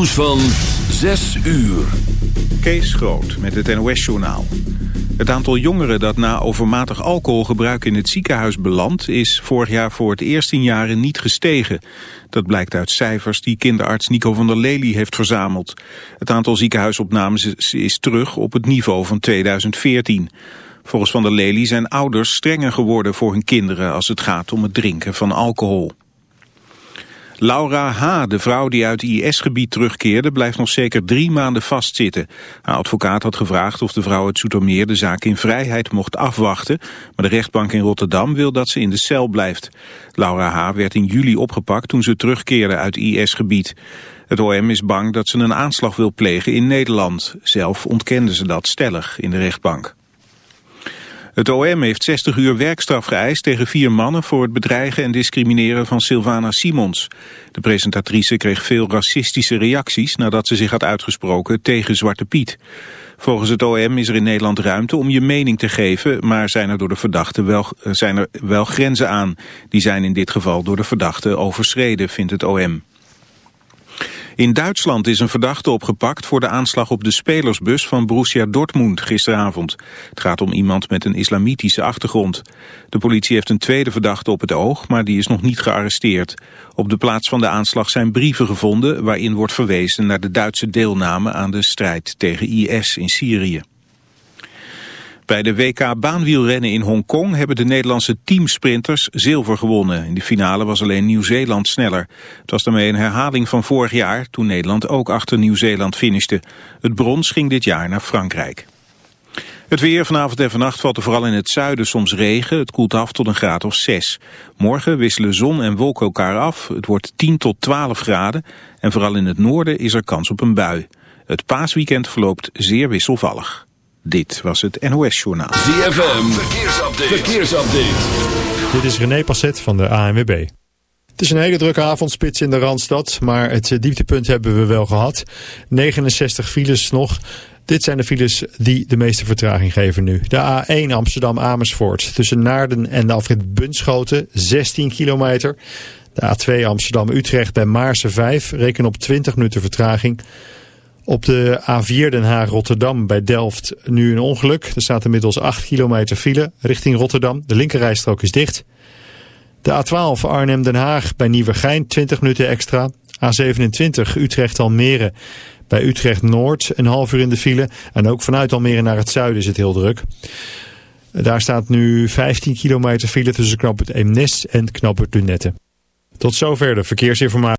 nieuws van 6 uur. Kees Groot met het NOS-journaal. Het aantal jongeren dat na overmatig alcoholgebruik in het ziekenhuis belandt... is vorig jaar voor het eerst in jaren niet gestegen. Dat blijkt uit cijfers die kinderarts Nico van der Lely heeft verzameld. Het aantal ziekenhuisopnames is terug op het niveau van 2014. Volgens van der Lely zijn ouders strenger geworden voor hun kinderen... als het gaat om het drinken van alcohol. Laura H., de vrouw die uit IS-gebied terugkeerde, blijft nog zeker drie maanden vastzitten. Haar advocaat had gevraagd of de vrouw uit Soetermeer de zaak in vrijheid mocht afwachten, maar de rechtbank in Rotterdam wil dat ze in de cel blijft. Laura H. werd in juli opgepakt toen ze terugkeerde uit IS-gebied. Het OM is bang dat ze een aanslag wil plegen in Nederland. Zelf ontkende ze dat stellig in de rechtbank. Het OM heeft 60 uur werkstraf geëist tegen vier mannen voor het bedreigen en discrimineren van Sylvana Simons. De presentatrice kreeg veel racistische reacties nadat ze zich had uitgesproken tegen Zwarte Piet. Volgens het OM is er in Nederland ruimte om je mening te geven, maar zijn er door de verdachte wel, zijn er wel grenzen aan. Die zijn in dit geval door de verdachte overschreden, vindt het OM. In Duitsland is een verdachte opgepakt voor de aanslag op de spelersbus van Borussia Dortmund gisteravond. Het gaat om iemand met een islamitische achtergrond. De politie heeft een tweede verdachte op het oog, maar die is nog niet gearresteerd. Op de plaats van de aanslag zijn brieven gevonden waarin wordt verwezen naar de Duitse deelname aan de strijd tegen IS in Syrië. Bij de WK baanwielrennen in Hongkong hebben de Nederlandse teamsprinters zilver gewonnen. In de finale was alleen Nieuw-Zeeland sneller. Het was daarmee een herhaling van vorig jaar, toen Nederland ook achter Nieuw-Zeeland finishte. Het brons ging dit jaar naar Frankrijk. Het weer vanavond en vannacht valt er vooral in het zuiden soms regen. Het koelt af tot een graad of 6. Morgen wisselen zon en wolken elkaar af. Het wordt 10 tot 12 graden. En vooral in het noorden is er kans op een bui. Het paasweekend verloopt zeer wisselvallig. Dit was het NOS Journaal. ZFM, verkeersupdate. verkeersupdate. Dit is René Passet van de ANWB. Het is een hele drukke avondspits in de Randstad, maar het dieptepunt hebben we wel gehad. 69 files nog. Dit zijn de files die de meeste vertraging geven nu. De A1 Amsterdam-Amersfoort tussen Naarden en de afrit Bunschoten, 16 kilometer. De A2 Amsterdam-Utrecht bij Maarsen 5, reken op 20 minuten vertraging. Op de A4 Den Haag-Rotterdam bij Delft nu een ongeluk. Er staat inmiddels 8 kilometer file richting Rotterdam. De linkerrijstrook is dicht. De A12 Arnhem-Den Haag bij Nieuwegein 20 minuten extra. A27 Utrecht-Almere bij Utrecht-Noord een half uur in de file. En ook vanuit Almere naar het zuiden is het heel druk. Daar staat nu 15 kilometer file tussen knap het Eemnes en knap het Lunette. Tot zover de verkeersinformatie.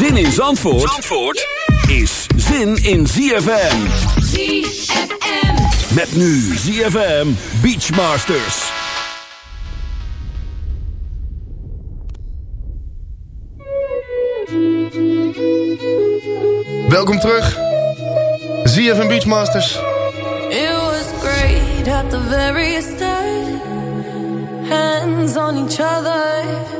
Zin in Zandvoort, Zandvoort is zin in ZFM. ZFM. Met nu ZFM Beachmasters. Welkom terug. ZFM Beachmasters. It was great at the very start. Hands on each other.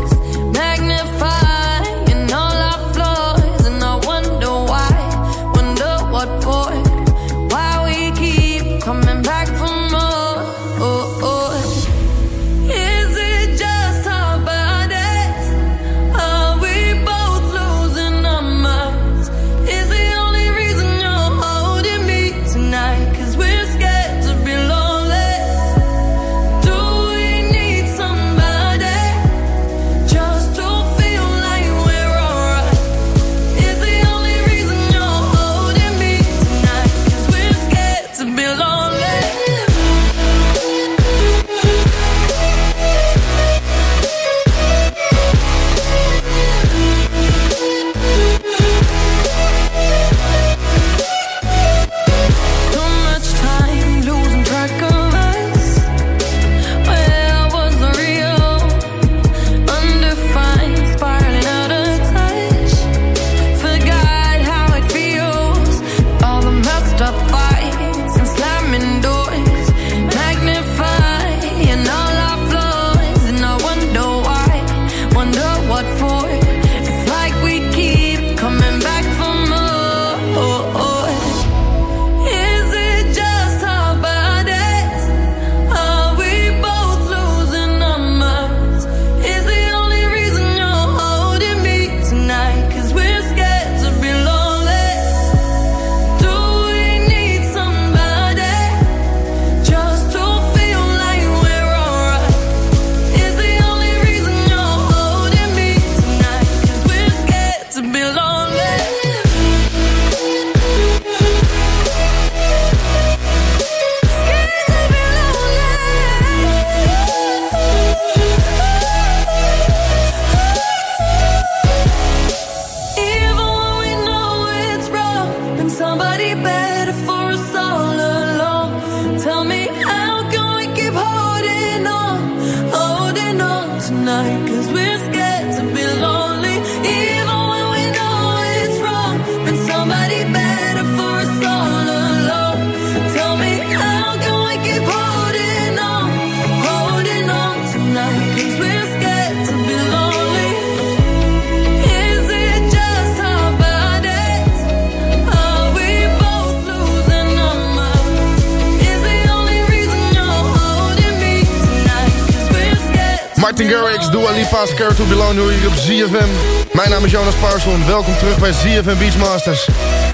Belong hier op ZFM. Mijn naam is Jonas Parson, welkom terug bij ZFM Beachmasters.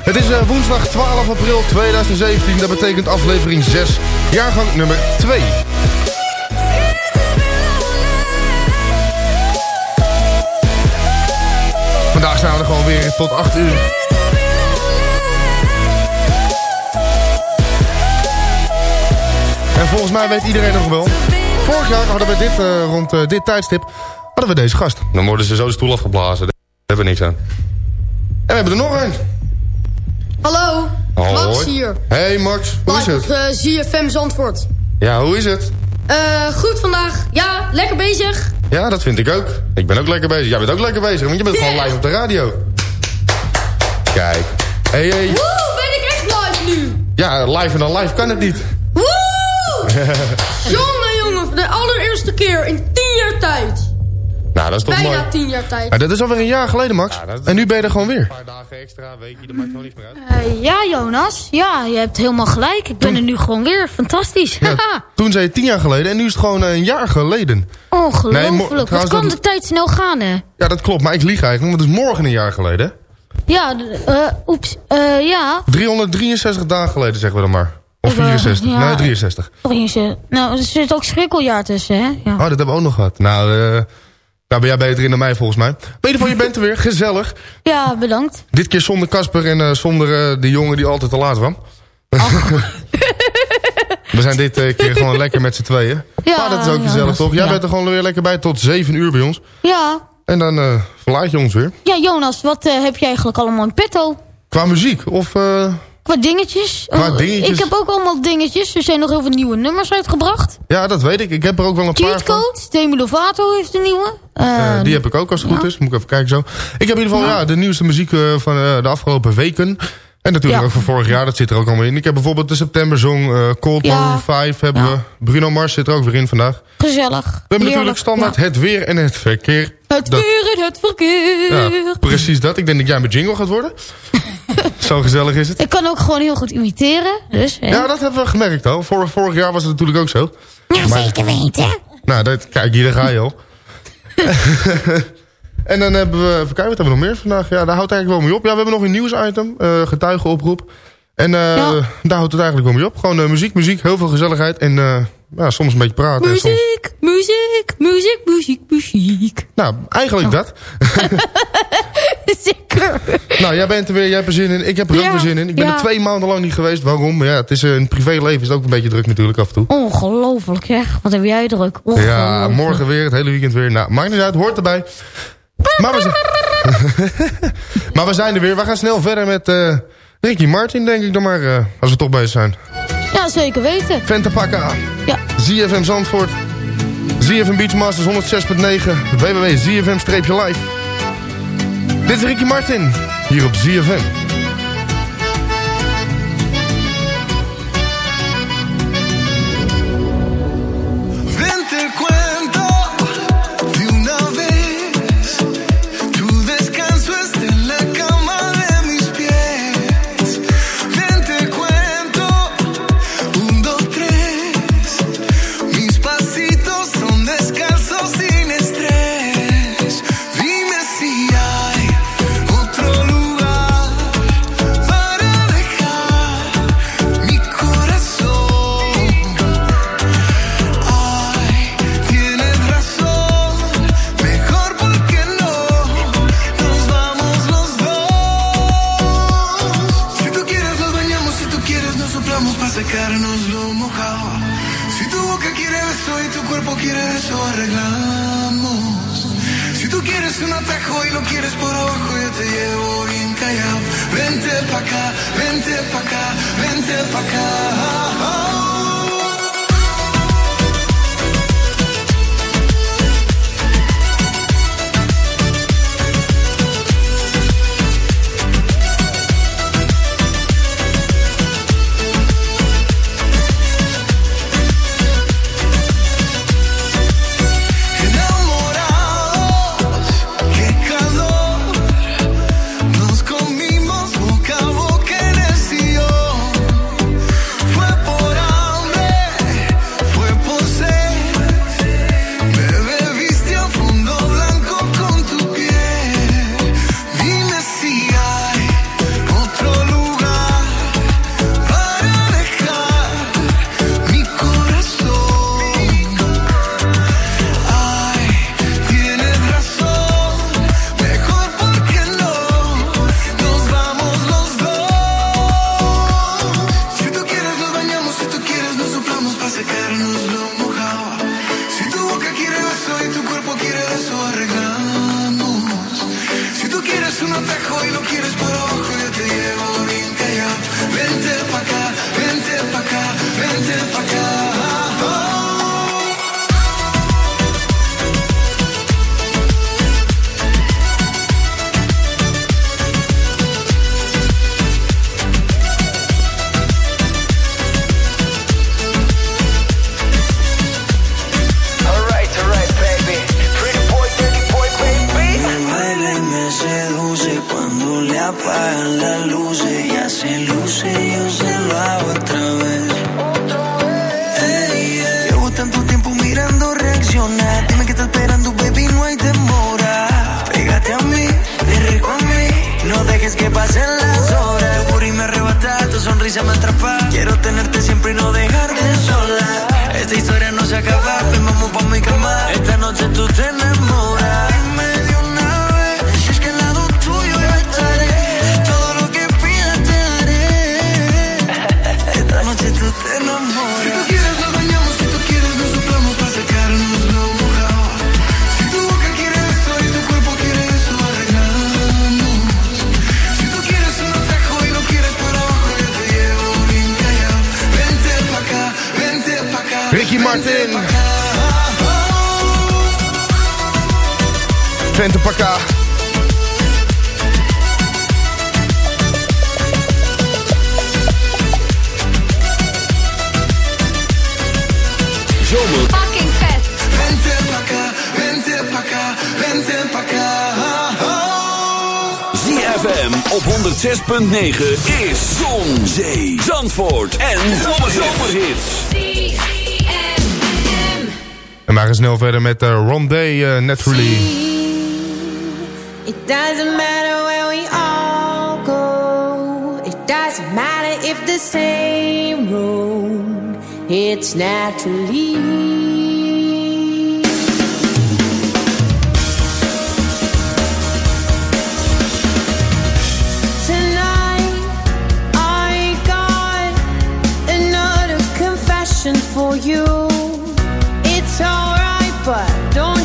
Het is eh, woensdag 12 april 2017, dat betekent aflevering 6, jaargang nummer 2. Vandaag zijn we er gewoon weer tot 8 uur. En volgens mij weet iedereen nog wel. Vorig jaar hadden we dit, eh, rond eh, dit tijdstip hadden we deze gast. Dan worden ze zo de stoel afgeblazen. Daar hebben we niks aan. En we hebben er nog een. Hallo, Hoi. Max hier. Hey Max, hoe is Live het? op uh, ZFM Zandvoort. Ja, hoe is het? Eh, goed vandaag. Ja, lekker bezig. Ja, dat vind ik ook. Ik ben ook lekker bezig. Jij bent ook lekker bezig, want je bent gewoon live op de radio. Kijk. Hey, hey. Woe, ben ik echt live nu. Ja, live en dan live kan het niet. Woe! jongen, jongen, voor de allereerste keer in tien jaar tijd. Nou, dat is toch Bijna mooi. tien jaar tijd. Dat is alweer een jaar geleden, Max. En nu ben je er gewoon weer. Een paar dagen extra, weekje, dat maakt gewoon niks meer uit. Eh, ja, Jonas. Ja, je hebt helemaal gelijk. Ik ben er nu gewoon weer. Fantastisch. Ja, toen zei je tien jaar geleden en nu is het gewoon eh, een jaar geleden. Nee, Ongelooflijk. mo- Wat kan dat- de tijd snel gaan, hè? Ja, dat klopt, maar ik lieg eigenlijk, want het is morgen een jaar geleden. Ja, eh, oeps. Eh, ja. 363 dagen geleden, zeggen we dan maar. Of Ik, eh, 64. ja. Nee, 63. Opeens, Nou, er zit ook schrikkeljaar tussen, hè? Ja. Oh, dat hebben we ook nog gehad. Nou, eh daar ben jij beter in dan mij volgens mij. Maar in ieder geval, je bent er weer. Gezellig. ja, bedankt. Dit keer zonder Casper en eh, zonder eh, die jongen die altijd te laat kwam. we zijn dit eh, keer gewoon lekker met z'n tweeën. Ja, maar dat is ook ja, gezellig, toch? Jij ja. bent er gewoon weer lekker bij tot 7 uur bij ons. Ja. En dan verlaat je ons weer. Ja, Jonas, wat heb je eigenlijk allemaal in petto? Qua muziek, of... Qua dingetjes? Qua Oh, dingetjes? Ik heb ook allemaal dingetjes. Er zijn nog heel veel nieuwe nummers uitgebracht. ja, dat weet ik. Ik heb er ook wel een paar Cheat van. Code, Demi Lovato heeft een nieuwe. Eh, Eh, die heb ik ook als het goed is. Moet ik even kijken zo. Ik heb in ieder geval ja. de nieuwste muziek eh, van eh, de afgelopen weken. En natuurlijk Ja. ook van vorig jaar. Dat zit er ook allemaal in. Ik heb bijvoorbeeld de September Song. eh Cold Ja. Maroon 5 hebben Ja. we. Bruno Mars zit er ook weer in vandaag. We Gezellig. hebben natuurlijk standaard Ja. het weer en het verkeer. Het Dat- weer en het verkeer. Ja, precies dat. Ik denk dat jij mijn jingle gaat worden. zo gezellig is het. Ik kan ook gewoon heel goed imiteren. Dus, hè. Ja, dat hebben we gemerkt al. Vor, vorig jaar was het natuurlijk ook zo. Ja, Maar- zeker weten. Nou, dat, kijk, hier ga je al. en dan hebben we... Even kijken, wat hebben we nog meer vandaag? Ja, daar houdt het eigenlijk wel mee op. Ja, we hebben nog een nieuwsitem. eh getuigenoproep. En eh, Ja. daar houdt het eigenlijk wel mee op. Gewoon eh, muziek, muziek, heel veel gezelligheid. En ja, soms een beetje praten. En soms, Muziek, muziek, muziek, muziek, muziek. nou, eigenlijk dat. Zeker. Nou, jij bent er weer, jij hebt er zin in. Ik heb er ook Ja, weer zin in. Ik ben ja. er twee maanden lang niet geweest. Waarom? Ja, het is eh, een privéleven is ook een beetje druk natuurlijk af en toe. Ongelooflijk, zeg. Wat heb jij druk. Ja, morgen weer, het hele weekend weer. Nou, maakt niet uit, hoort erbij. Maar we, zijn... maar we zijn er weer. We gaan snel verder met eh, Ricky Martin, denk ik dan maar. eh, als we toch bezig zijn. Ja, zeker weten. Vente Pakka, Ja. ZFM Zandvoort, ZFM Beachmasters 106.9, www.zfm-live. Dit is Ricky Martin, hier op ZFM. uh, Naturally. It doesn't matter where we all go. It doesn't matter if the same road. It's naturally. for you. It's alright, but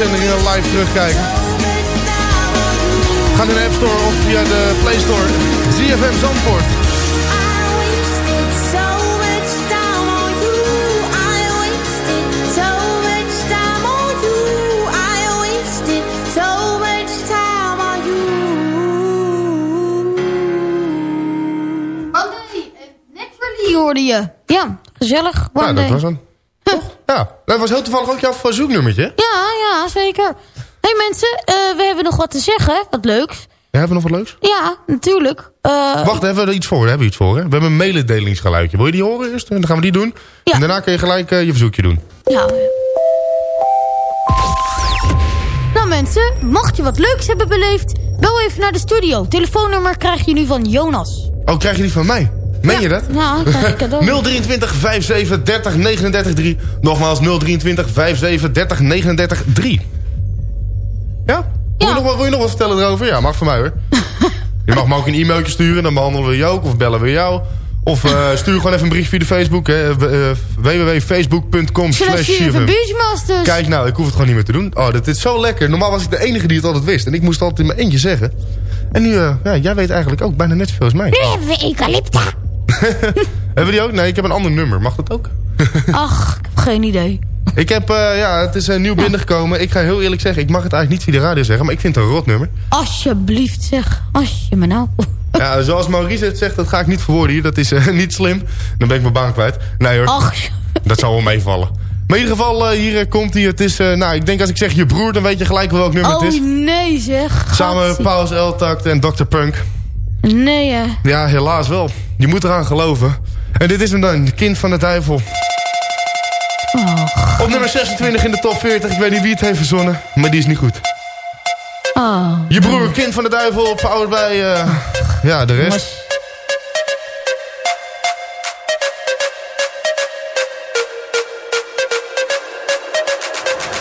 uitzendingen eh, live terugkijken. Ga naar de App Store of via de Play Store. ZFM Zandvoort. Eh, eh, hoorde je. Ja, gezellig. Nou, ja, dat was hem. Huh. Ja, dat was heel toevallig ook jouw verzoeknummertje. Ja, Zeker. hey, mensen, eh, we hebben nog wat te zeggen. Wat leuks. We hebben we nog wat leuks? Ja, natuurlijk. Eh, Wacht, hebben we er iets voor? Hebben we iets voor? We hebben een mededelingsgeluidje. Wil je die horen eerst? En dan gaan we die doen. Ja. En daarna kun je gelijk eh, je verzoekje doen. Ja. Nou mensen, mocht je wat leuks hebben beleefd... bel even naar de studio. Telefoonnummer krijg je nu van Jonas. Oh, krijg je die van mij? Meen je dat? Ja, krijg ik cadeau. 023 57 30 39 3. Nogmaals 023 57 30 39 3. Ja? Wil, je nog, wat- wil je nog wat vertellen erover? Ja, mag van mij hoor. je mag me ook een e-mailtje sturen, dan behandelen we je ook. Of bellen we jou. Of eh, stuur gewoon even een bericht via de Facebook. hè. Eh, www.facebook.com slash. Kijk nou, ik hoef het gewoon niet meer te doen. Oh, dit is zo lekker. Normaal was ik de enige die het altijd wist. En ik moest het altijd in mijn eentje zeggen. En nu, eh, ja, jij weet eigenlijk ook bijna net zoveel als mij. Nu hebben we eucalypta. Hebben die ook? Nee, ik heb een ander nummer. Mag dat ook? Ach, ik heb geen idee. Ik heb, eh, ja, het is uh, nieuw binnengekomen. Ik ga heel eerlijk zeggen, ik mag het eigenlijk niet via de radio zeggen, maar ik vind het een rot nummer. Alsjeblieft zeg. Als je me nou... Ja, zoals Maurice het zegt, dat ga ik niet verwoorden hier. Dat is eh, niet slim. Dan ben ik mijn baan kwijt. Nee hoor, Ach, dat zal wel meevallen. Maar in ieder geval, eh, hier eh, komt hij. Het is, eh, nou, ik denk als ik zeg je broer, dan weet je gelijk wel welk nummer oh het is. nee zeg. Samen Gatsie. Paus Eltact en Dr. Punk. Nee hè. Ja, helaas wel. Je moet eraan geloven. En dit is hem dan, Kind van de Duivel. Op nummer 26 in de top 40. Ik weet niet wie het heeft verzonnen, maar die is niet goed. Oh. Je broer, Kind van de Duivel, powered bij... eh, ja, de rest.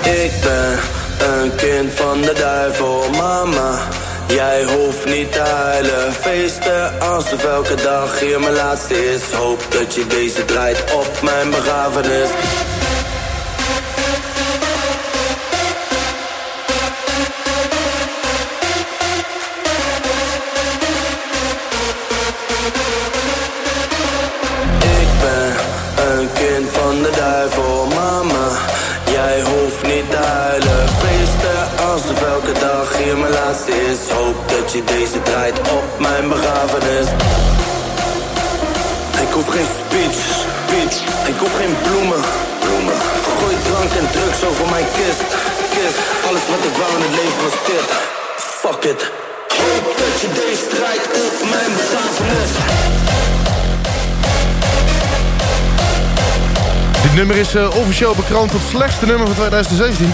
Ik ben een kind van de duivel, mama. Jij hoeft niet te huilen, feesten alsof elke dag hier mijn laatste is. Hoop dat je deze draait op mijn begrafenis. Hoef geen bloemen, bloemen. Gooi drank en drugs over mijn kist, kist. Alles wat ik wou in het leven was dit. Fuck it. Hoop dat je deze draait op mijn begrafenis. Dit nummer is eh, officieel bekroond tot slechtste nummer van 2017.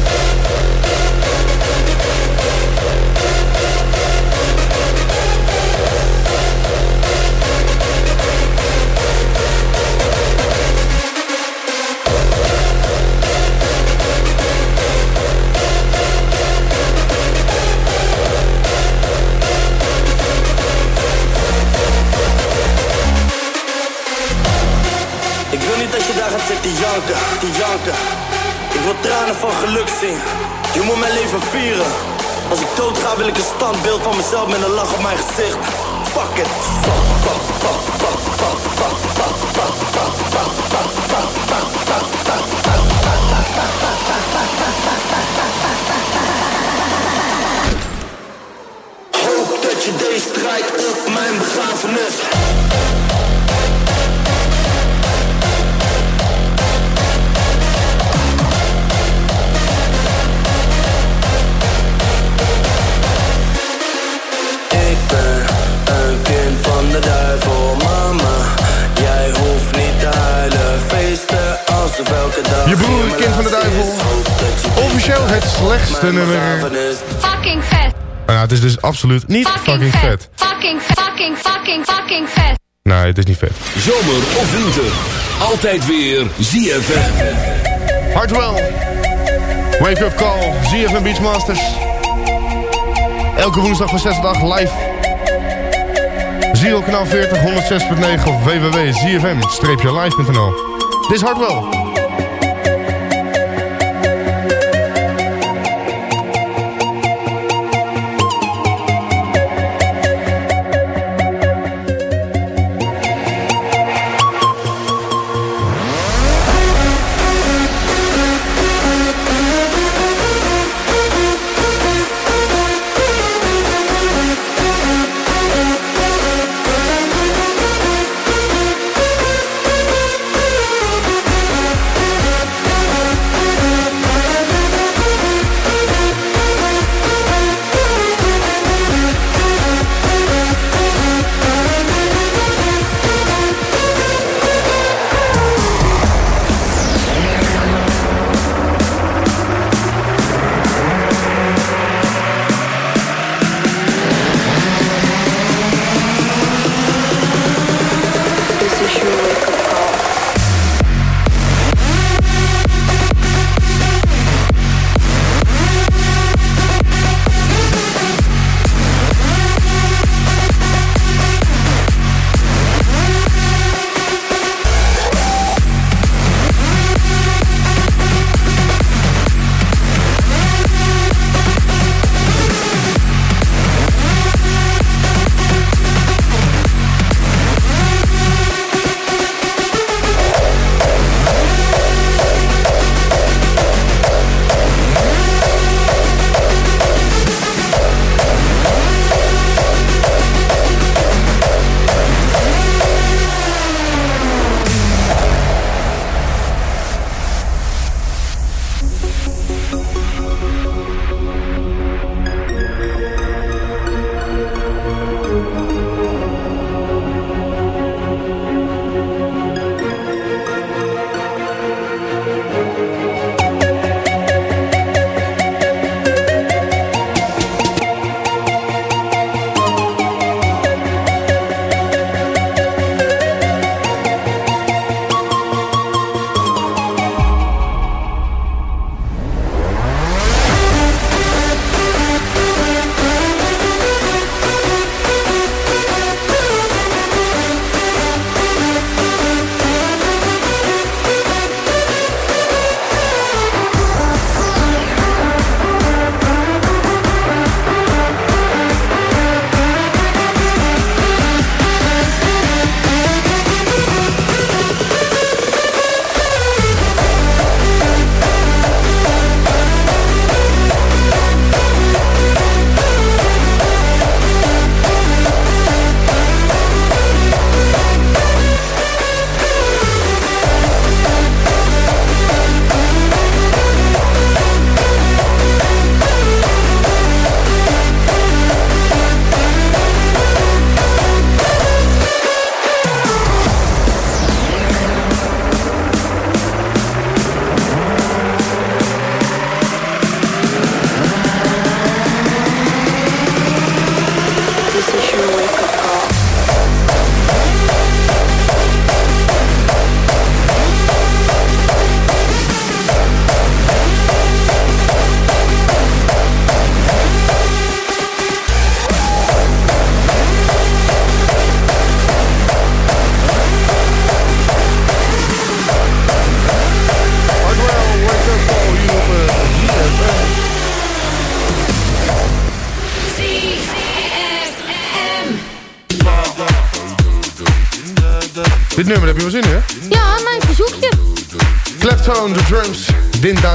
Niet dat je daar gaat zitten janken, te janken. Ik wil tranen van geluk zien. Je moet mijn leven vieren. Als ik dood ga wil ik een standbeeld van mezelf met een lach op mijn gezicht. Fuck it. Fuck, Hoop dat je deze draait op mijn begrafenis. Mama. Jij hoeft niet te huilen, feesten alsof elke dag. Je broer, kind van de duivel. Officieel het slechtste nummer. Fucking vet. Nou, het is dus absoluut niet fucking vet. Fucking, fucking, fucking, fucking vet. Nee, het is niet vet. Zomer of winter. Altijd weer ZFM. Hartwell. Wake Up Call. ZFM Beachmasters. Elke woensdag van 6 dag live. Zio kanaal 40, 106.9 of www.zfm-live.nl. Dit is Hardwell.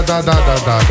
Da da da da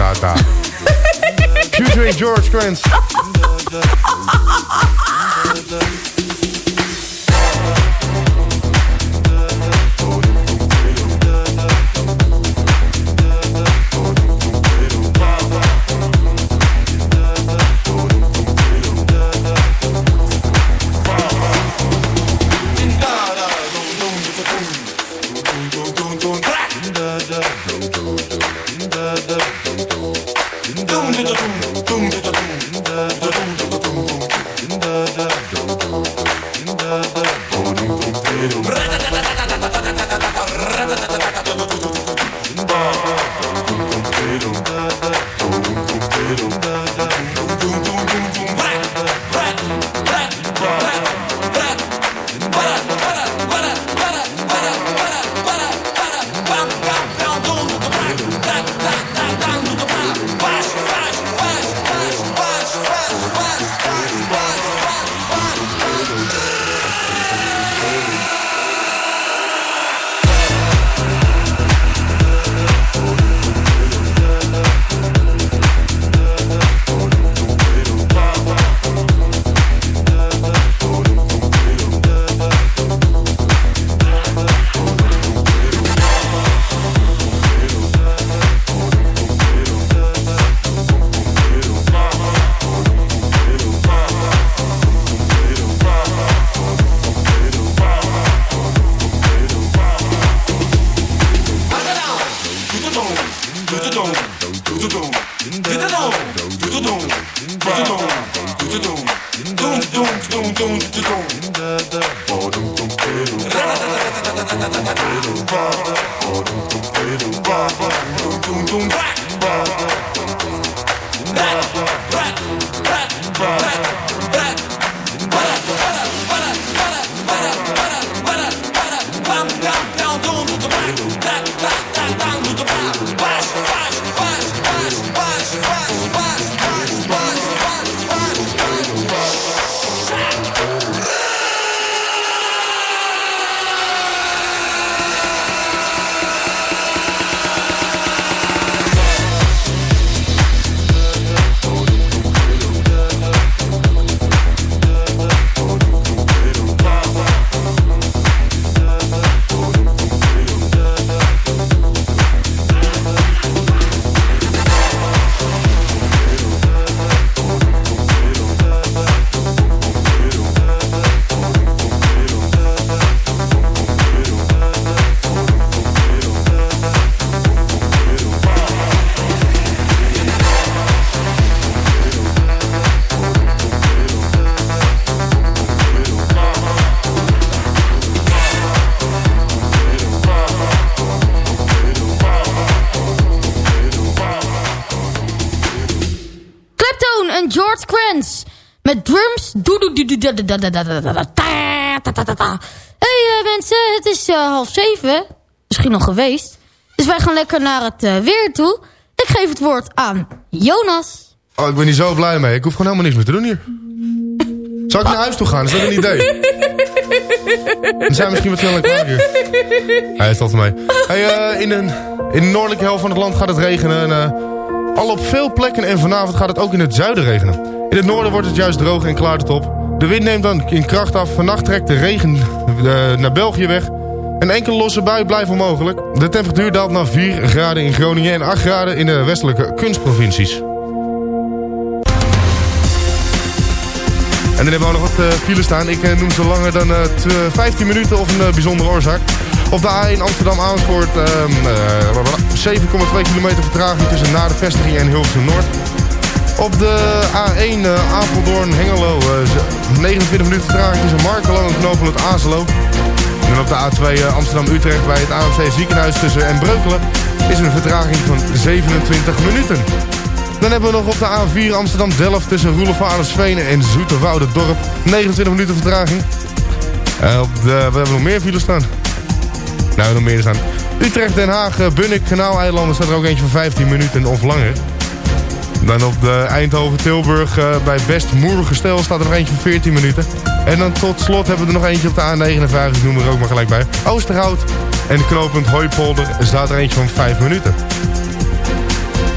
down, down, don't Hey mensen, het is eh, half zeven. Misschien nog geweest. Dus wij gaan lekker naar het eh, weer toe. Ik geef het woord aan Jonas. Oh, ik ben hier zo blij mee. Ik hoef gewoon helemaal niks meer te doen hier. Zal ik naar huis toe gaan? Is dat een idee? We zijn misschien wat sneller klaar hier. Hij is altijd mee. Hey, eh, in, een, in de noordelijke helft van het land gaat het regenen. En, al op veel plekken en vanavond gaat het ook in het zuiden regenen. In het noorden wordt het juist droog en klaart het op. De wind neemt dan in kracht af. Vannacht trekt de regen eh, naar België weg. Een enkele losse bui blijft onmogelijk. De temperatuur daalt naar 4 graden in Groningen en 8 graden in de westelijke kunstprovincies. En dan hebben we nog wat uh, files staan. Ik uh, noem ze langer dan uh, 15 minuten of een bijzondere oorzaak. Op de A1 Amsterdam-Amersfoort 7,2 kilometer vertraging tussen na de vestiging en Hilversum Noord. Op de A1 Apeldoorn-Hengelo 29 minuten vertraging tussen Markelo en knooppunt Azelo. En op de A2 Amsterdam-Utrecht bij het AMC ziekenhuis tussen en Breukelen is een vertraging van 27 minuten. Dan hebben we nog op de A4 Amsterdam-Delft tussen Roelevarensveen en Zoeterwoude-dorp 29 minuten vertraging. Uh, op we hebben nog meer files staan. Nou, nog meer staan. Utrecht-Den Haag, eh, Bunnik, Kanaaleilanden staat er ook eentje van 15 minuten of langer. Dan op de Eindhoven-Tilburg uh, bij Best Moergestel staat er nog eentje van 14 minuten. En dan tot slot hebben we er nog eentje op de A59, ik noem er ook maar gelijk bij. Oosterhout en knooppunt Hooipolder staat er eentje van 5 minuten.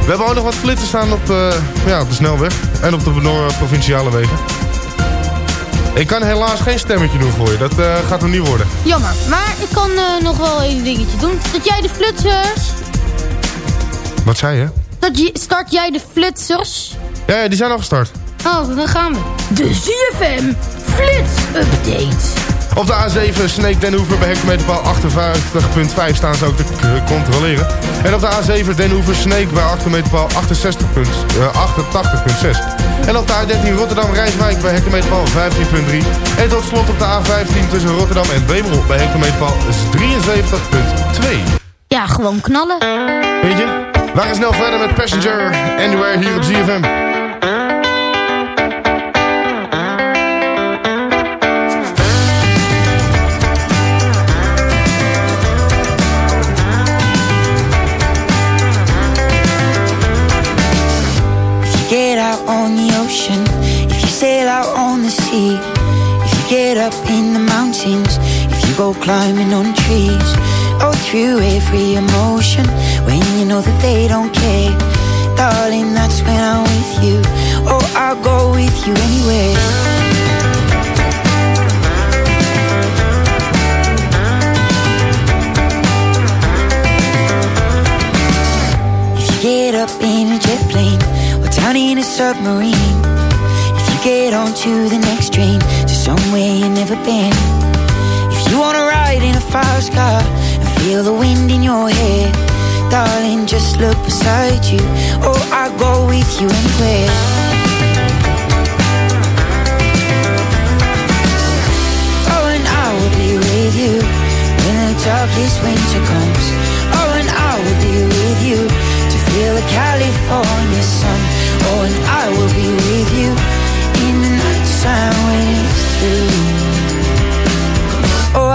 We hebben ook nog wat flitsen staan op, uh, ja, op de snelweg en op de provinciale wegen. Ik kan helaas geen stemmetje doen voor je, dat uh, gaat er niet worden. Jammer, maar ik kan uh, nog wel een dingetje doen. Dat jij de flitsers... Wat zei je? Start jij de flitsers? Ja, ja, die zijn al gestart. Oh, dan gaan we. De ZFM Flits Update. Op de A7 Sneek Den Hoever bij hectometerpaal 58.5 staan ze ook te controleren. En op de A7 Den Hoever Sneek bij hectometerpaal 68.6. en op de A13 Rotterdam Rijswijk bij hectometerpaal 15.3. En tot slot op de A15 tussen Rotterdam en Bemerel bij hectometerpaal 73.2. Ja, gewoon knallen. Weet je? We gaan snel verder met Passenger Anywhere hier op ZFM. get out on the ocean, if you sail out on the sea, if you get up in the mountains, if you go climbing on trees, through every emotion, when you know that they don't care, darling, that's when I'm with you. Oh, I'll go with you anywhere. If you get up in a jet plane or down in a submarine. If you get onto the next train to somewhere you've never been. If you wanna ride in a fast car Feel the wind in your hair. Darling, just look beside you. Oh, or I'll go with you anywhere Oh, and I will be with you When the darkest winter comes. Oh, and I will be with you To feel the California sun. Oh, and I will be with you In the night when it's through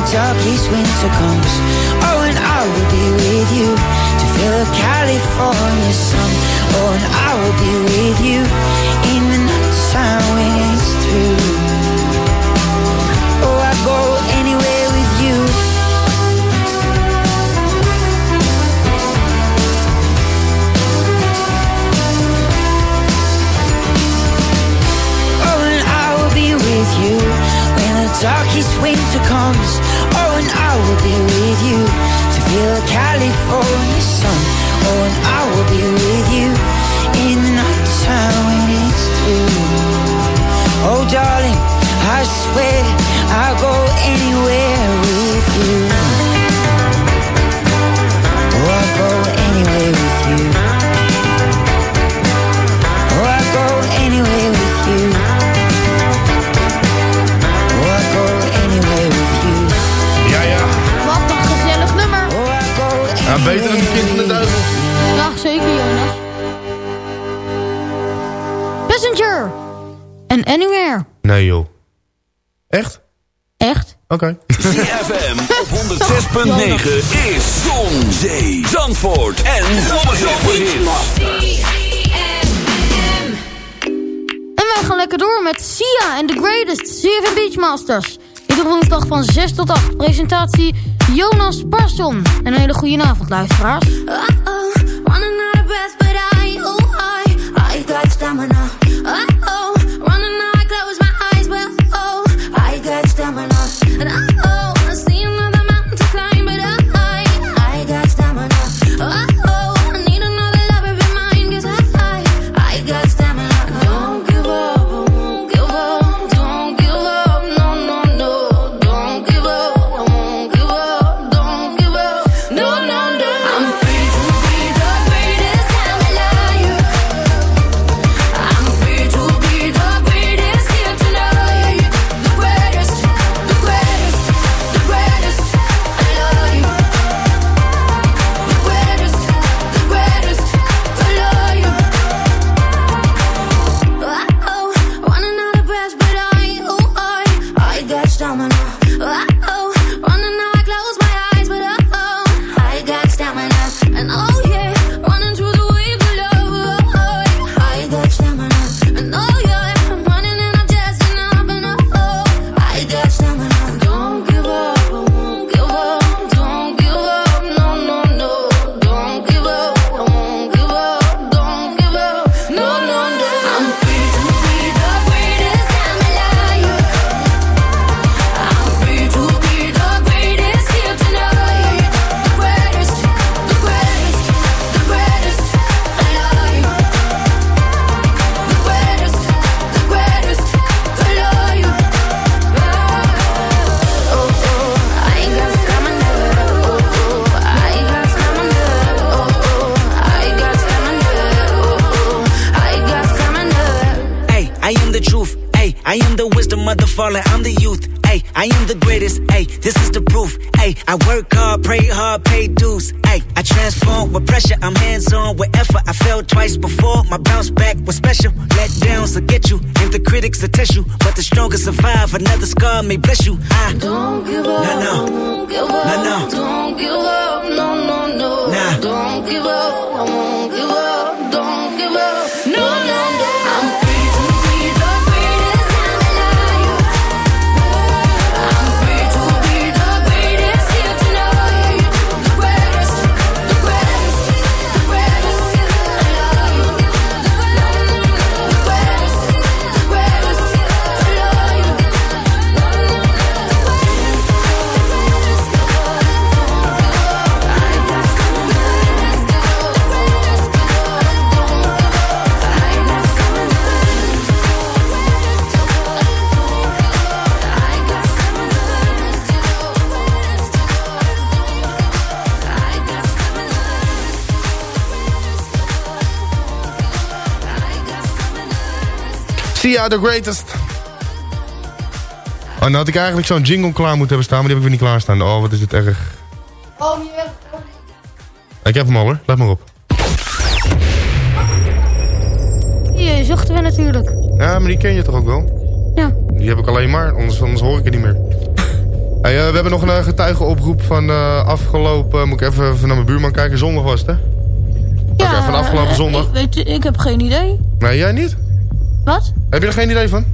The darkest winter comes. Oh, and I will be with you to feel the California sun. Oh, and I will be with you in the night time when it's through. Darkest winter comes. Oh, and I will be with you to feel the California sun. Oh, and I will be with you beter dan het kind van de duivel. Ja, zeker Jonas. Passenger. En Anywhere. Nee, joh. Echt? Echt? Oké. ZFM op 106.9 is Zon, Zee, Zandvoort en Zomerhits. En wij gaan lekker door met Sia en The Greatest CFM Beachmasters. Iedere woensdag van 6 tot 8. Presentatie Jonas Parson. En een hele goede avond luisteraars. Uh-oh, running out of breath, but I, oh, I, I got stamina. Uh-oh, running may bless you. I Don't give up. No, no. Won't give up. No, no. Don't give up. No, no, no. Nah. Don't give up. The Greatest. Oh, nou had ik eigenlijk zo'n jingle klaar moeten hebben staan, maar die heb ik weer niet klaarstaan. Oh, wat is dit erg. Oh, hier. Ik heb hem al hoor, let maar op. Die zochten we natuurlijk. Ja, maar die ken je toch ook wel? Ja. Die heb ik alleen maar, anders, anders hoor ik het niet meer. Hey, eh, we hebben nog een eh, getuigenoproep van eh, afgelopen... moet ik even, even naar mijn buurman kijken, zondag was het hè? Oké, van afgelopen zondag. Ik, weet, je, ik heb geen idee. Nee, jij niet? Wat? Heb je er geen idee van?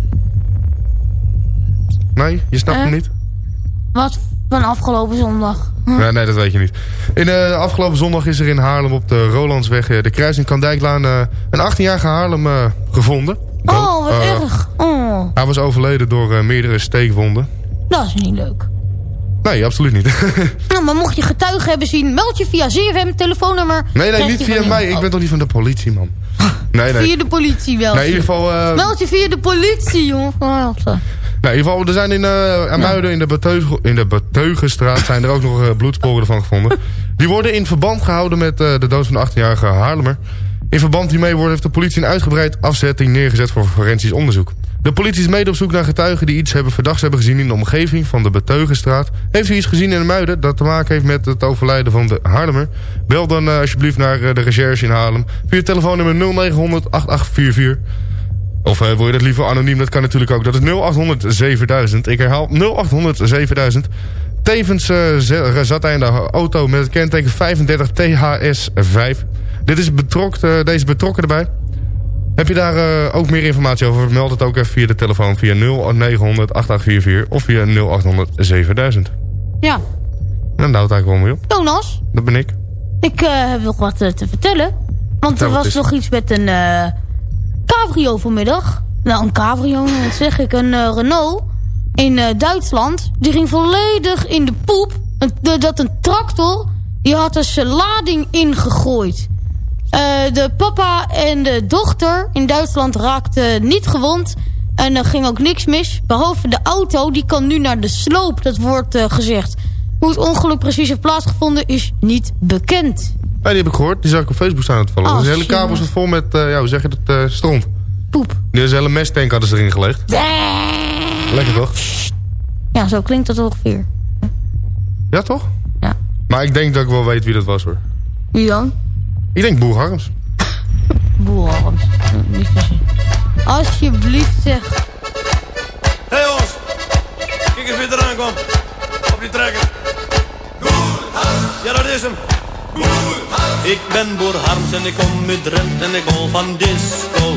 Nee, je snapt Eh? hem niet? Wat van afgelopen zondag? Hm. Nee, nee, dat weet je niet. In eh, afgelopen zondag is er in Haarlem op de Rolandsweg, eh, de kruising Kandijklaan, eh, een 18-jarige Haarlem eh, gevonden. Dood. Oh, wat Eh, erg. Oh, Hij was overleden door eh, meerdere steekwonden. dat is niet leuk. Nee, absoluut niet. Nou, maar mocht je getuigen hebben zien, meld je via ZFM telefoonname. nee, nee, niet via van mij. Ik ben toch niet van de politie, man. Nee, nee. Via de politie wel. Nee, in ieder geval... eh, Meld je via de politie, joh. Oh, eh. Nou, in ieder geval, er zijn in uh, Amuiden, in de, Beteug- in de Beteugenstraat, zijn er ook nog eh, bloedsporen ervan gevonden. Die worden in verband gehouden met eh, de dood van de 18-jarige Haarlemmer. In verband hiermee wordt, heeft de politie een uitgebreid afzetting neergezet voor forensisch onderzoek. De politie is mede op zoek naar getuigen die iets hebben verdachts hebben gezien in de omgeving van de Beteugenstraat. Heeft u iets gezien in Muiden dat te maken heeft met het overlijden van de Haarlemmer? Bel dan eh, alsjeblieft naar eh, de recherche in Haarlem via telefoonnummer 0900 8844. Of eh, wil je dat liever anoniem? Dat kan natuurlijk ook. Dat is 0800 7000. Ik herhaal 0800 7000. Tevens zat hij in de auto met het kenteken 35 THS5. Dit is betrok, eh, deze betrokken erbij. Heb je daar eh, ook meer informatie over? Meld het ook even via de telefoon via 0900 8844 of via 0800 7000. Ja. En dan houdt het eigenlijk wel mee op. Jonas, Dat ben ik. ik eh, heb nog wat eh, te vertellen. Want er wat was nog iets met een eh cabrio vanmiddag. Nou, een cabrio, wat zeg ik, een eh, Renault in eh, Duitsland. Die ging volledig in de poep. Een- dat een tractor, die had er zijn lading ingegooid. Eh, de papa en de dochter in Duitsland raakten niet gewond. En er ging ook niks mis. Behalve de auto, die kan nu naar de sloop, dat wordt eh, gezegd. Hoe het ongeluk precies heeft plaatsgevonden is niet bekend. Ja, die heb ik gehoord. Die zag ik op Facebook staan het vallen. Oh, dus de hele kabel zat vol met, eh, ja, hoe zeg je dat, stront. Poep. Die hele mesttank hadden ze erin gelegd. Lekker toch? Ja, zo klinkt dat ongeveer. Ja, toch? Ja. Maar ik denk dat ik wel weet wie dat was, hoor. Wie dan? Ik denk Boer Harms. Boerarms. Niet verzin. Alsjeblieft zeg. Hé hey jongens, kijk eens wie eraan komt. Op die trekker. Ja, dat is hem. Ik ben Boer Harms en ik kom uit Drenthe en ik hol van disco.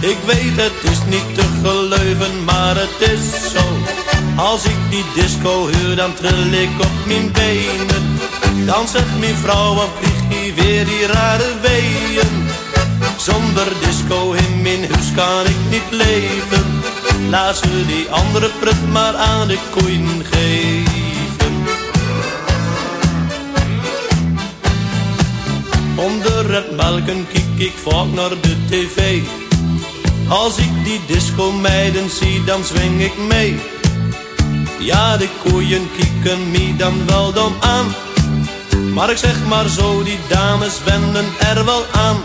Ik weet het is niet te geloven, maar het is zo. Als ik die disco huur, dan tril ik op mijn benen. Dan zegt mijn vrouw, wat krijg je weer die rare weeën. Zonder disco in mijn huis kan ik niet leven. Laat ze die andere prut maar aan de koeien geven. Onder het melken kijk ik vaak naar de tv. Als ik die disco meiden zie, dan zwing ik mee. Ja, de koeien kieken me dan wel dom aan. Maar ik zeg maar zo, die dames wenden er wel aan.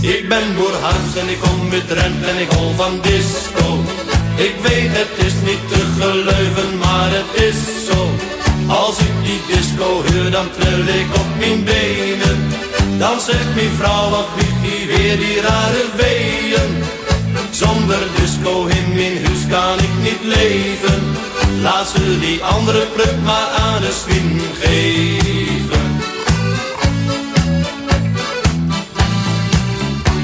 Ik ben Boer Harms en ik kom uit Drenthe en ik hol van disco. Ik weet het is niet te geloven, maar het is zo. Als ik die disco huur, dan tril ik op mijn benen. Dan zegt mijn vrouw, wat je weer die rare weeën. Zonder disco in mijn huis kan ik niet leven. Laat ze die andere pluk maar aan de swing geven.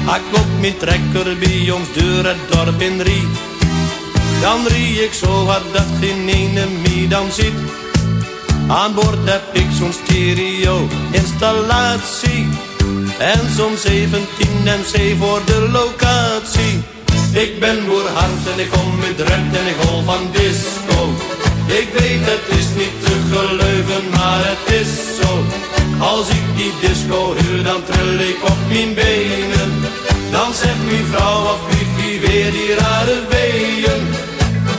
Hak op mijn trekker bij ons deur het dorp in Rie. Dan rie ik zo hard dat geen ene dan ziet. Aan boord heb ik zo'n stereo installatie. En zo'n 17 MC voor de locatie. Ik ben Boer Harms en ik kom uit Drenthe en ik hol van Ik weet het is niet te geloven, maar het is zo. Als ik die disco huur, dan tril ik op mijn benen. Dan zegt mijn vrouw, of wie weer die rare weeën.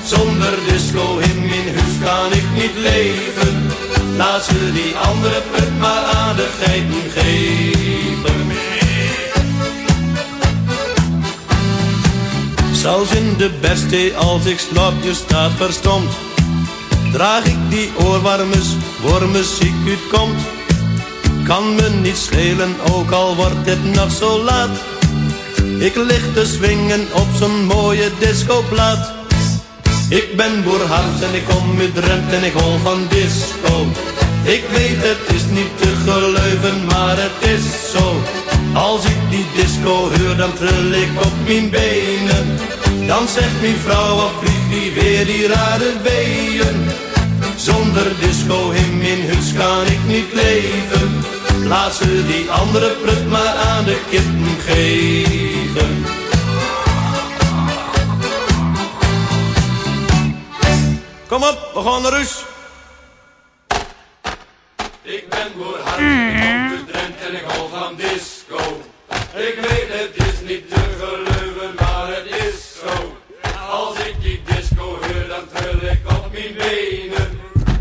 Zonder disco in mijn huis kan ik niet leven. Laat ze die andere put maar aan de geiten geven. Zelfs in de beste als ik slaap, je staat verstomd. Draag ik die oorwarmes, voor muziek uitkomt. Kan me niet schelen, ook al wordt het nog zo laat. Ik lig te swingen op zo'n mooie discoplaat. Ik ben Boer Hans en ik kom uit Drenthe en ik hol van disco. Ik weet het is niet te geloven, maar het is zo. Als ik die disco hoor, dan trill ik op mijn benen. Dan zegt mijn vrouw, of vliegt die weer die rare weeën. Zonder disco in huis kan ik niet leven. Laat ze die andere prut maar aan de kippen geven. Kom op, we gaan naar huis. Ik ben boer Hans, ik kom uit Drenthe en ik hou van Ik weet het is niet te geloven, maar het is zo. Als ik die disco hoor, dan trill ik op mijn benen.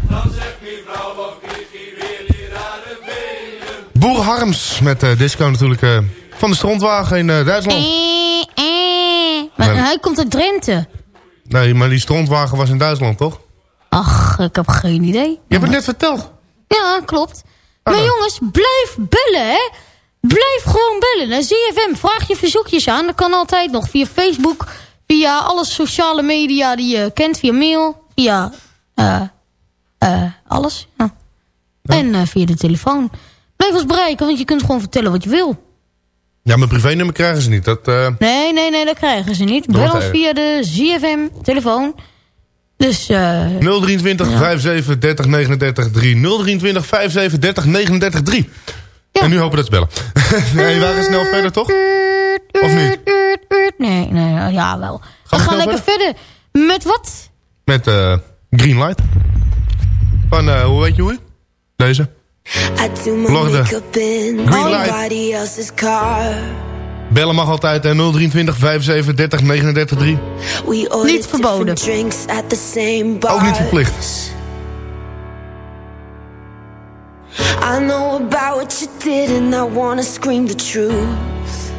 Dan zegt mijn vrouw, wat krijg je weer die rare benen. Boer Harms met eh, disco natuurlijk eh, van de strontwagen in eh, Duitsland. Eh, eh. Maar Nee. hij komt uit Drenthe. Nee, maar die strontwagen was in Duitsland, toch? Ach, ik heb geen idee. Je hebt het net verteld. Ja, klopt. Oh, maar jongens, blijf bellen, hè. Blijf gewoon bellen. Naar ZFM, vraag je verzoekjes aan. Dat kan altijd nog via Facebook, via alle sociale media die je kent. Via mail, via eh, eh, alles. Ja. En eh, via de telefoon. Blijf ons bereiken, want je kunt gewoon vertellen wat je wil. Ja, mijn privénummer krijgen ze niet. Dat, Nee, nee, nee, dat krijgen ze niet. Bel ons via de ZFM-telefoon. Dus, eh 023 57 30 39 3. 023 57 30 39 3. En nu hopen dat ze bellen. nee, we waren snel verder, toch? Of niet? Nee, nee, ja wel. We Gaan we lekker verder. Met wat? Met eh Green Light. Van, eh, hoe weet je hoe? Deze. Lorde. makeup in Green light. nobody else's car. Bellen mag altijd, hè. 023 57 30 39 3. We ordered different drinks at the same bar. Ook niet verplicht. I know about what you did and I wanna scream the truth.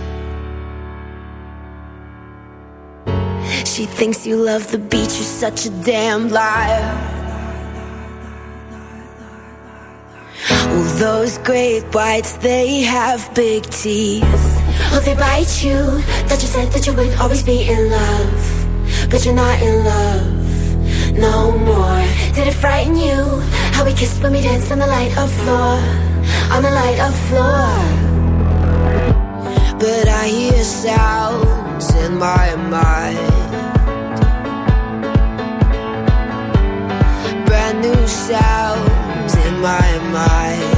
She thinks you love the beach, you're such a damn liar. Well, those great whites, they have big teeth. Oh, they bite you. That you said that you would always be in love. But you're not in love no more. Did it frighten you? How we kissed when we danced on the light of floor. On the light of floor. But I hear sounds in my mind. Brand new sounds in my mind.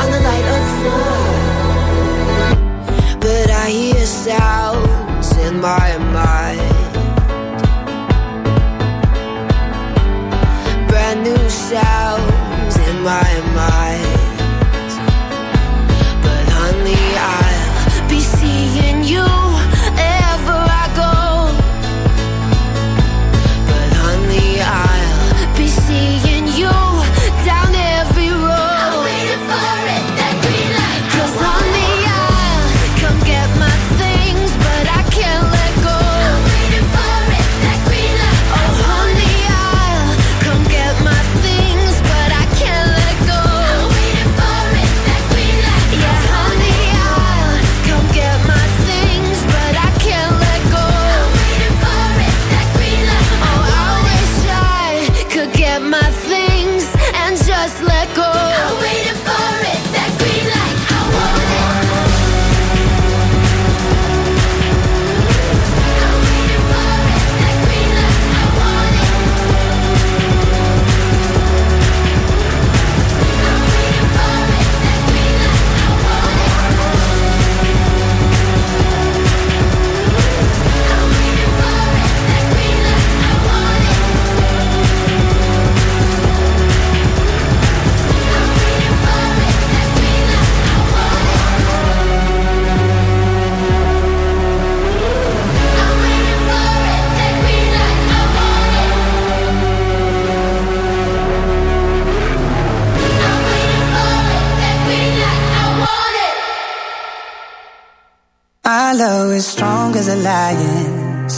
On the light of floor. But I hear sounds in my mind. Brand new sounds in my mind.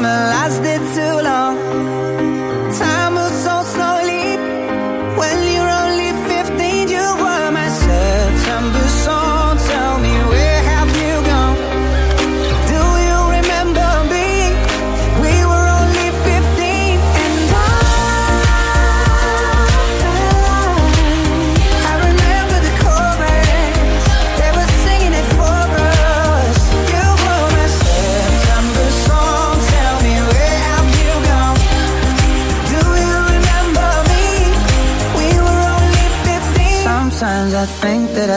summer lasted too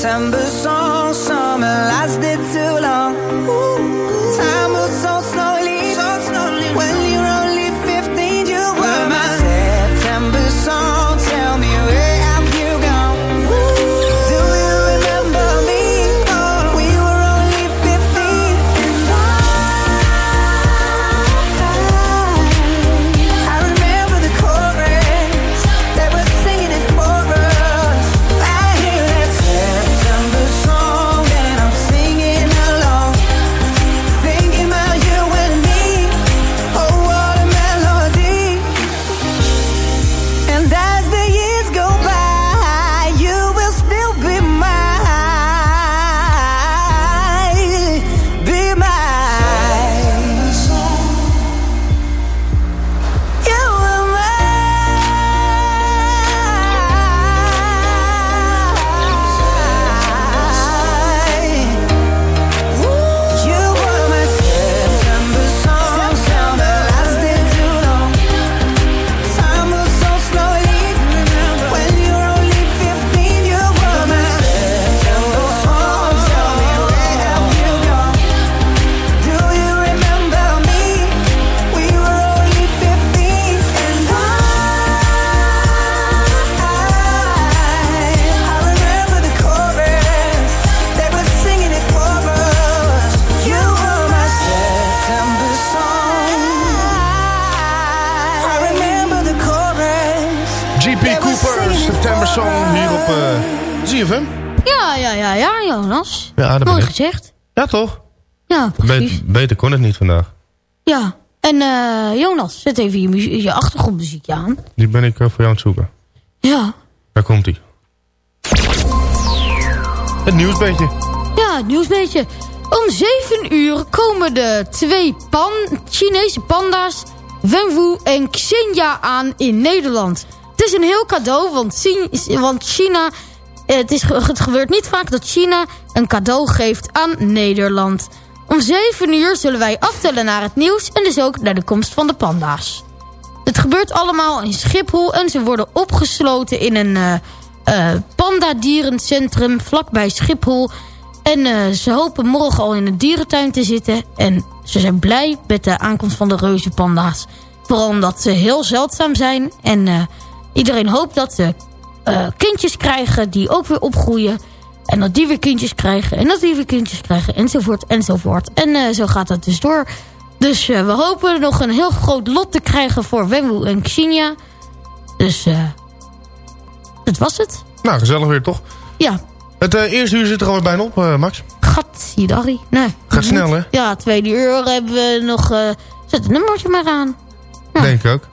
September Op eh ZFM. Ja, ja, ja, ja, Jonas. Ja, Mooi gezegd. Ja, toch? Ja, precies. Beter, beter kon het niet vandaag. Ja. En eh, Jonas, zet even je, je achtergrondmuziekje aan. Die ben ik eh, voor jou aan het zoeken. Ja. Daar komt hij. Het nieuwsbeetje. Ja, het nieuwsbeetje. Om 7 uur komen de twee pan Chinese panda's, Wenwu en Xinja aan in Nederland. Het is een heel cadeau, want, China... Het, is, het gebeurt niet vaak dat China een cadeau geeft aan Nederland. Om 7 uur zullen wij aftellen naar het nieuws en dus ook naar de komst van de panda's. Het gebeurt allemaal in Schiphol en ze worden opgesloten in een eh eh, pandadierencentrum vlakbij Schiphol. En eh, ze hopen morgen al in de dierentuin te zitten. En ze zijn blij met de aankomst van de reuzenpanda's. Vooral omdat ze heel zeldzaam zijn. En iedereen hoopt dat ze eh, kindjes krijgen die ook weer opgroeien. En dat die weer kindjes krijgen. En dat die weer kindjes krijgen. Enzovoort, enzovoort. En eh, zo gaat dat dus door. Dus eh, we hopen nog een heel groot lot te krijgen voor Wenwu en Xinja. Dus eh dat was het. Nou, gezellig weer toch? Ja, Het eerste uur zit er alweer bijna op, Max. gat, Hidari. Nee. Gaat snel, hè? Ja, tweede uur hebben we nog... zet een nummertje maar aan. Denk ik ook.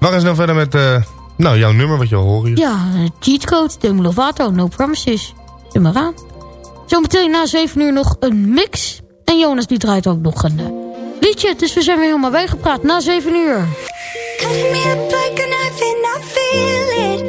We gaan snel verder met eh, nou, jouw nummer wat je al hoort hier. Ja, een cheatcode, Demi Lovato, No Promises. Zet maar aan. Zometeen na 7 uur nog een mix En Jonas die draait ook nog een eh, liedje. Dus we zijn weer helemaal bijgepraat na 7 uur. Cutting me up like a knife and I feel it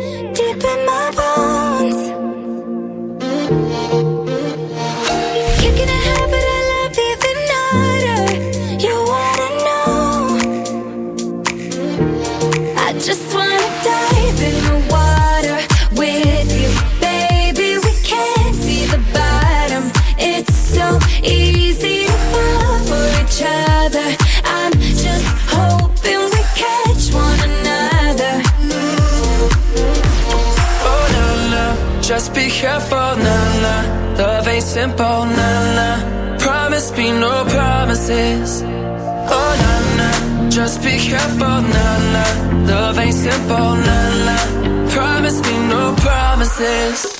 simple, na na. Promise me no promises. Oh na na, just be careful, na na. Love ain't simple, na na. Promise me no promises.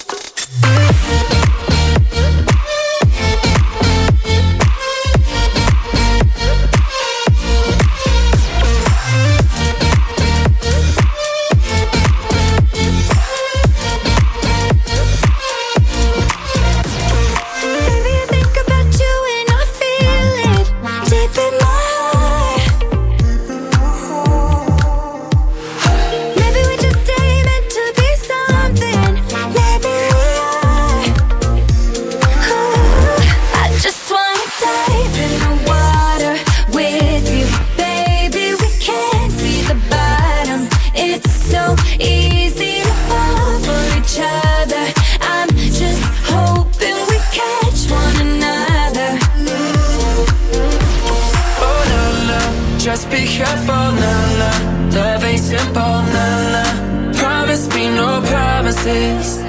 Promises.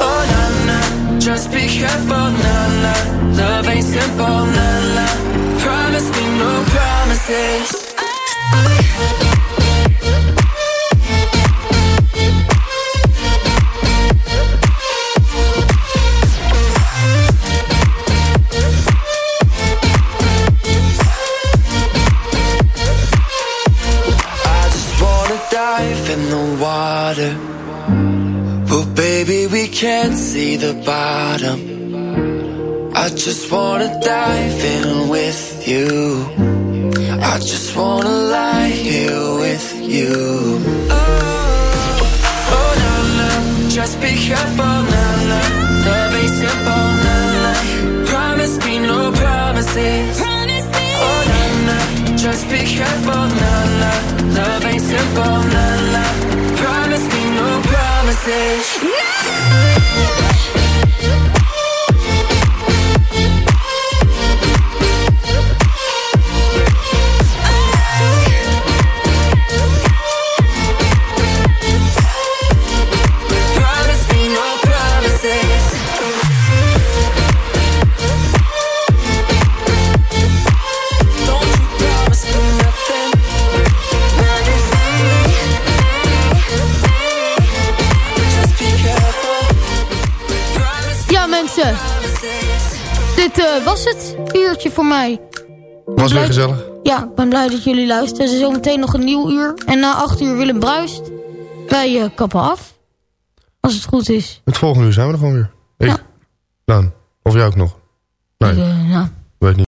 Oh na na, just be careful, na na. Love ain't simple, na na. Promise me no promises. I just wanna dive in with you. I just wanna lie here with you. Oh, oh no, no, just be careful, no, no. Love ain't simple, no, no. Promise me no promises. Oh no, no, just be careful, no, no. Love ain't simple, no, no. Promise me no promises. Promise was het uurtje voor mij. Was weer gezellig. Ja, ik ben blij dat jullie luisteren. Er is zometeen nog een nieuw uur. En na acht uur Willem Bruist. Wij eh, kappen af. Als het goed is. Het volgende uur zijn we er gewoon weer. Ik. Dan. Of jij ook nog. Nee. Ik, eh, nou,